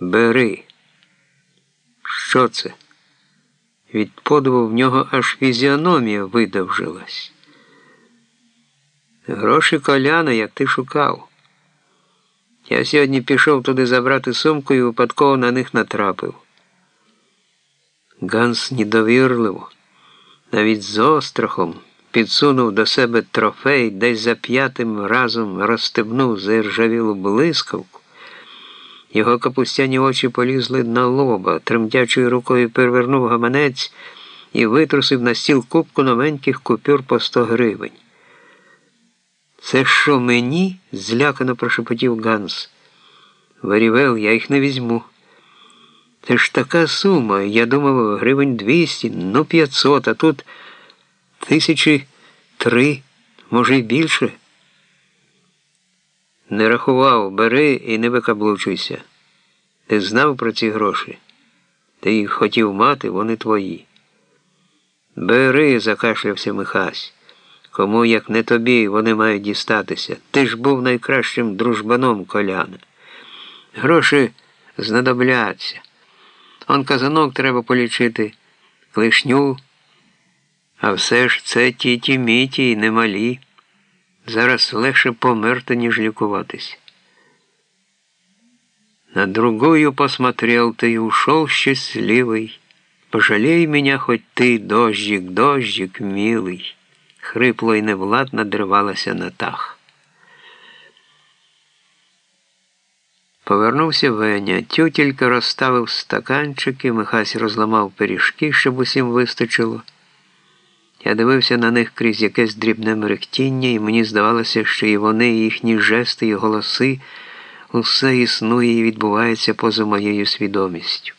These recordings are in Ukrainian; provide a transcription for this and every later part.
Бери. Що це? Від подиву в нього аж фізіономія видовжилась. Гроші коляна, як ти шукав. Я сьогодні пішов туди забрати сумку і випадково на них натрапив. Ганс недовірливо, навіть з острахом, підсунув до себе трофей, десь за п'ятим разом розстебнув заіржавілу блискавку. Його капустяні очі полізли на лоба, тремтячою рукою перевернув гаманець і витрусив на стіл купку новеньких купюр по 100 гривень. Це що мені? злякано прошепотів Ганс. Варівел, я їх не візьму. Це ж така сума, я думав, гривень 200, ну 500, а тут тисячі три, може й більше. Не рахував, бери і не викаблучуйся. Ти знав про ці гроші. Ти їх хотів мати, вони твої. Бери, закашлявся Михась. Кому, як не тобі, вони мають дістатися. Ти ж був найкращим дружбаном коляна. Гроші знадобляться. Он казанок треба полічити, клишню. А все ж це тіті міті і немалі. Зараз легше померти, ніж лікуватись. На другую посмотрел ты и ушел счастливый. Пожалей меня хоть ты, дождик, дождик, милый. Хрипло і невладно дривалася на тах. Повернувся Веня, тютілька розставив стаканчики, Михась розламав пиріжки, щоб усім вистачило. Я дивився на них крізь якесь дрібне мерехтіння, і мені здавалося, що і вони, і їхні жести, і голоси, усе існує і відбувається поза моєю свідомістю.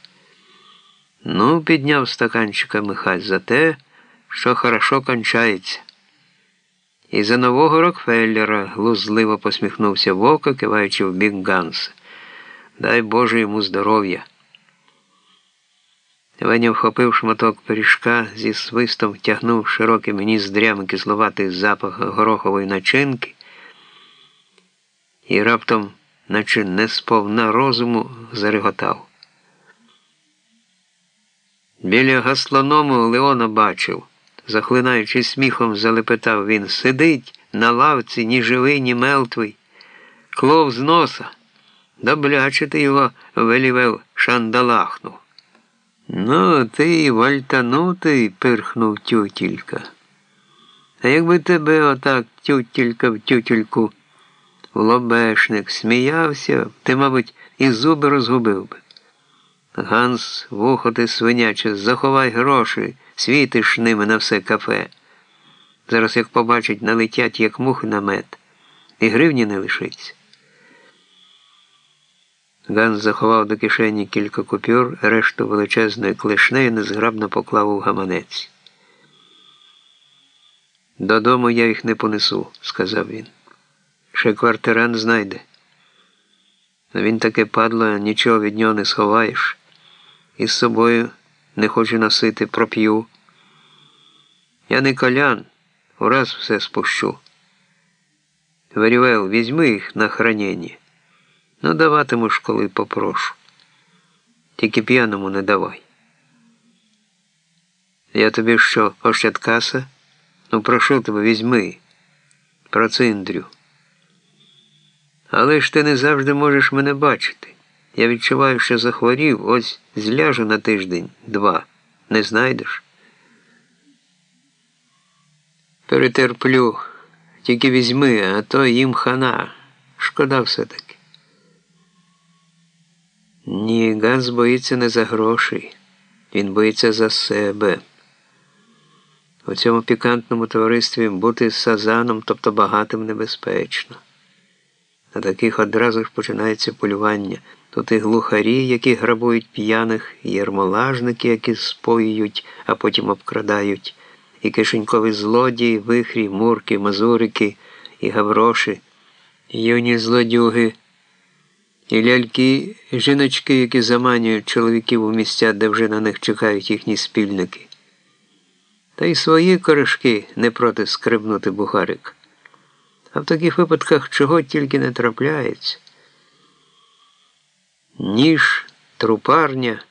Ну, підняв стаканчика Михась за те, що хорошо кончається. І за нового Рокфеллера глузливо посміхнувся Вовка, киваючи в бік Ганса. Дай Боже йому здоров'я. Веня вхопив шматок пиріжка, зі свистом втягнув широким ніздрями кисловатий запах горохової начинки і раптом, наче не сповна розуму, зареготав. Біля гаслоному Леона бачив, захлинаючи сміхом, залепетав він сидить на лавці ні живий, ні мертвий, клов з носа. Добляче ти його велівел шандалахнув. Ну, ти вальтанутий, пирхнув тютілька. А якби тебе отак тютілька в тютільку лобешник сміявся, ти, мабуть, і зуби розгубив би. Ганс, вухо ти свиняче, заховай гроші, світиш ними на все кафе. Зараз, як побачить, налетять, як мухи на мед, і гривні не лишиться. Ганс заховав до кишені кілька купюр, решту величезної клешнею незграбно поклав у гаманець. Додому я їх не понесу, сказав він. Ще квартиран знайде. Він таке падло, нічого від нього не сховаєш. І з собою не хочу носити, проп'ю. Я не колян, ураз все спущу. Верівел, візьми їх на хранення. Ну, даватиму ж, коли попрошу. Тільки п'яному не давай. Я тобі що, ощадкаса? Ну, прошу тебе, візьми, проциндрю. Але ж ти не завжди можеш мене бачити. Я відчуваю, що захворів, ось зляжу на тиждень, два. Не знайдеш? Перетерплю, тільки візьми, а то їм хана. Шкода все-таки. Ні, Ганс боїться не за гроші, він боїться за себе. У цьому пікантному товаристві бути сазаном, тобто багатим, небезпечно. На таких одразу ж починається полювання. Тут і глухарі, які грабують п'яних, і ярмолажники, які споюють, а потім обкрадають, і кишенькові злодії, вихрі, мурки, мазурики, і гавроші, юні злодюги. І ляльки, жіночки, які заманюють чоловіків у місця, де вже на них чекають їхні спільники. Та й свої корешки не проти скрибнути бухарик. А в таких випадках чого тільки не трапляється. Ніж трупарня